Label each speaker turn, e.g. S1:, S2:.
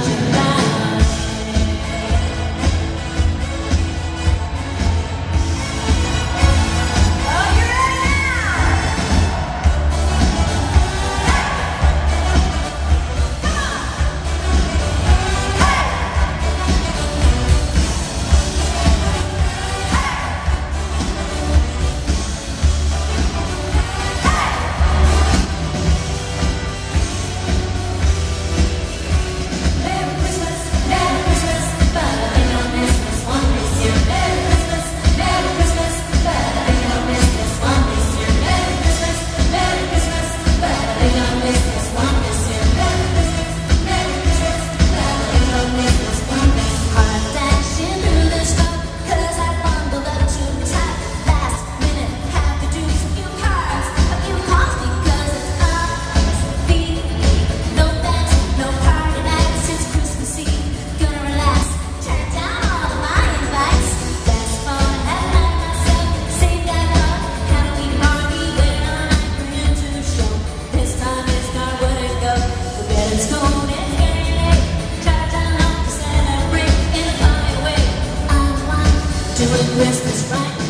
S1: 简单 doing Christmas right.